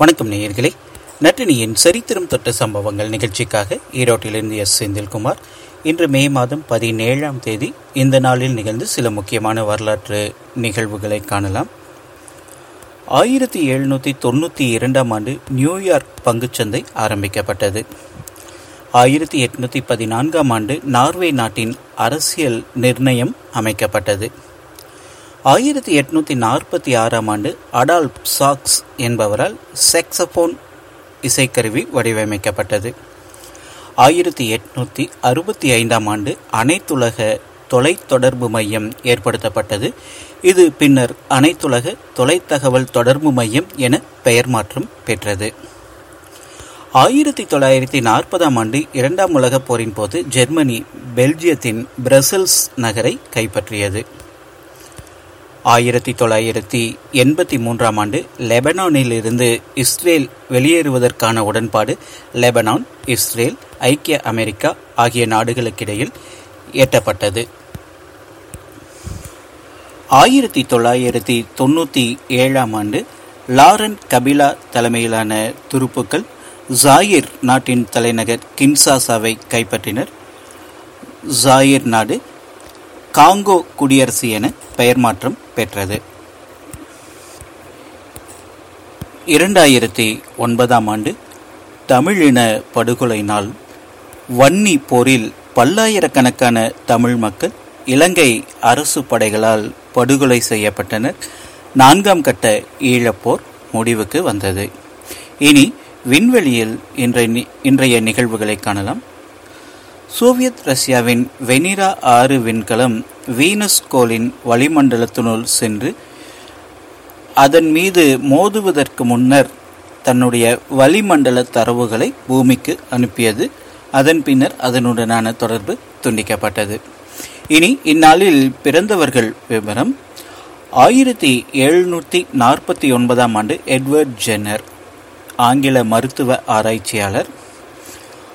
வணக்கம் நேயர்களே. நட்டினியின் சரித்திரம் தொட்ட சம்பவங்கள் நிகழ்ச்சிக்காக ஈரோட்டிலிருந்து எஸ் செந்தில்குமார். இன்று மே மாதம் பதினேழாம் தேதி இந்த நாளில் நிகழ்ந்து சில முக்கியமான வரலாற்று நிகழ்வுகளை காணலாம். ஆயிரத்தி எழுநூற்றி தொண்ணூற்றி இரண்டாம் ஆண்டு நியூயார்க் பங்குச்சந்தை ஆரம்பிக்கப்பட்டது. ஆயிரத்தி எட்நூற்றி பதினான்காம் ஆண்டு நார்வே நாட்டின் அரசியல் நிர்ணயம் அமைக்கப்பட்டது. ஆயிரத்தி எட்நூத்தி நாற்பத்தி ஆறாம் ஆண்டு அடால்ப் சாக்ஸ் என்பவரால் செக்ஸபோன் இசைக்கருவி வடிவமைக்கப்பட்டது. ஆயிரத்தி எட்நூத்தி அறுபத்தி ஐந்தாம் ஆண்டு அனைத்துலக தொலைத்தொடர்பு மையம் ஏற்படுத்தப்பட்டது. இது பின்னர் அனைத்துலக தொலைத்தகவல் தொடர்பு மையம் என பெயர் மாற்றம் பெற்றது. ஆயிரத்தி தொள்ளாயிரத்தி நாற்பதாம் ஆண்டு இரண்டாம் உலகப் போரின் போது ஜெர்மனி பெல்ஜியத்தின் பிரசல்ஸ் நகரை கைப்பற்றியது. ஆயிரத்தி தொள்ளாயிரத்தி எண்பத்தி மூன்றாம் ஆண்டு லெபனானில் இருந்து இஸ்ரேல் வெளியேறுவதற்கான உடன்பாடு லெபனான் இஸ்ரேல் ஐக்கிய அமெரிக்கா ஆகிய நாடுகளுக்கிடையில் எட்டப்பட்டது. ஆயிரத்தி தொள்ளாயிரத்தி தொண்ணூற்றி ஏழாம் ஆண்டு லாரன் கபிலா தலைமையிலான துருப்புக்கள் ஜாயிர் நாட்டின் தலைநகர் கின்சாசாவை கைப்பற்றினர். ஜாயிர் நாடு காங்கோ குடியரசு என பெயர் மாற்றம் பெற்றது. இரண்டாயிரத்தி ஒன்பதாம் ஆண்டு தமிழின படுகொலை நாள். வன்னி போரில் பல்லாயிரக்கணக்கான தமிழ் மக்கள் இலங்கை அரசு படைகளால் படுகொலை செய்யப்பட்டனர். நான்காம் கட்ட ஈழப்போர் முடிவுக்கு வந்தது. இனி விண்வெளியில் இன்றைய நிகழ்வுகளை காணலாம். சோவியத் ரஷ்யாவின் வெனிரா ஆறு விண்கலம் வீனஸ் கோலின் வளிமண்டலத்தினுள் சென்று அதன் மீது மோதுவதற்கு முன்னர் தன்னுடைய வளிமண்டல தரவுகளை பூமிக்கு அனுப்பியது. அதன் பின்னர் அதனுடனான தொடர்பு துண்டிக்கப்பட்டது. இனி இந்நாளில் பிறந்தவர்கள் விவரம். ஆயிரத்தி எழுநூற்றி நாற்பத்தி ஒன்பதாம் ஆண்டு எட்வர்ட் ஜென்னர் ஆங்கில மருத்துவ ஆராய்ச்சியாளர்.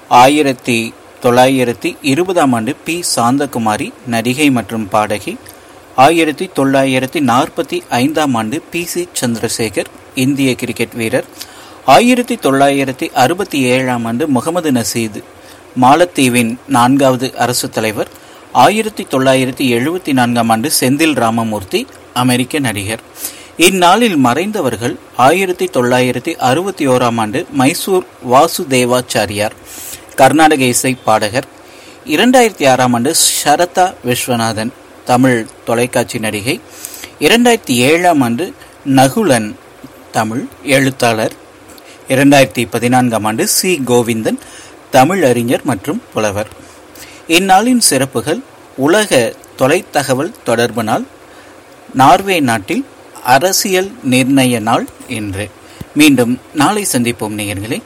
ஆயிரத்தி தொள்ளாயிரத்தி இருபதாம் ஆண்டு பி. சாந்தகுமாரி நடிகை மற்றும் பாடகி. ஆயிரத்தி தொள்ளாயிரத்தி நாற்பத்தி ஐந்தாம் ஆண்டு பி. சி. சந்திரசேகர் இந்திய கிரிக்கெட் வீரர். ஆயிரத்தி தொள்ளாயிரத்தி அறுபத்தி ஏழாம் ஆண்டு முகமது நசீது மாலத்தீவின் நான்காவது அரசு தலைவர். ஆயிரத்தி தொள்ளாயிரத்தி எழுபத்தி நான்காம் ஆண்டு செந்தில் ராமமூர்த்தி அமெரிக்க நடிகர். இந்நாளில் மறைந்தவர்கள் ஆயிரத்தி தொள்ளாயிரத்தி அறுபத்தி ஓராம் ஆண்டு மைசூர் வாசுதேவாச்சாரியார். கர்நாடக இசை பாடகர். இரண்டாயிரத்தி ஆறாம் ஆண்டு சரதா விஸ்வநாதன் தமிழ் தொலைக்காட்சி நடிகை. இரண்டாயிரத்தி ஏழாம் ஆண்டு நகுலன் தமிழ் எழுத்தாளர். இரண்டாயிரத்தி பதினான்காம் ஆண்டு சி. கோவிந்தன் தமிழ் அறிஞர் மற்றும் புலவர். இந்நாளின் சிறப்புகள் உலக தொலைத்தகவல் தொடர்பு நாள் நார்வே நாட்டில் அரசியல் நிர்ணய நாள் என்று. மீண்டும் நாளை சந்திப்போம் நேயர்களே.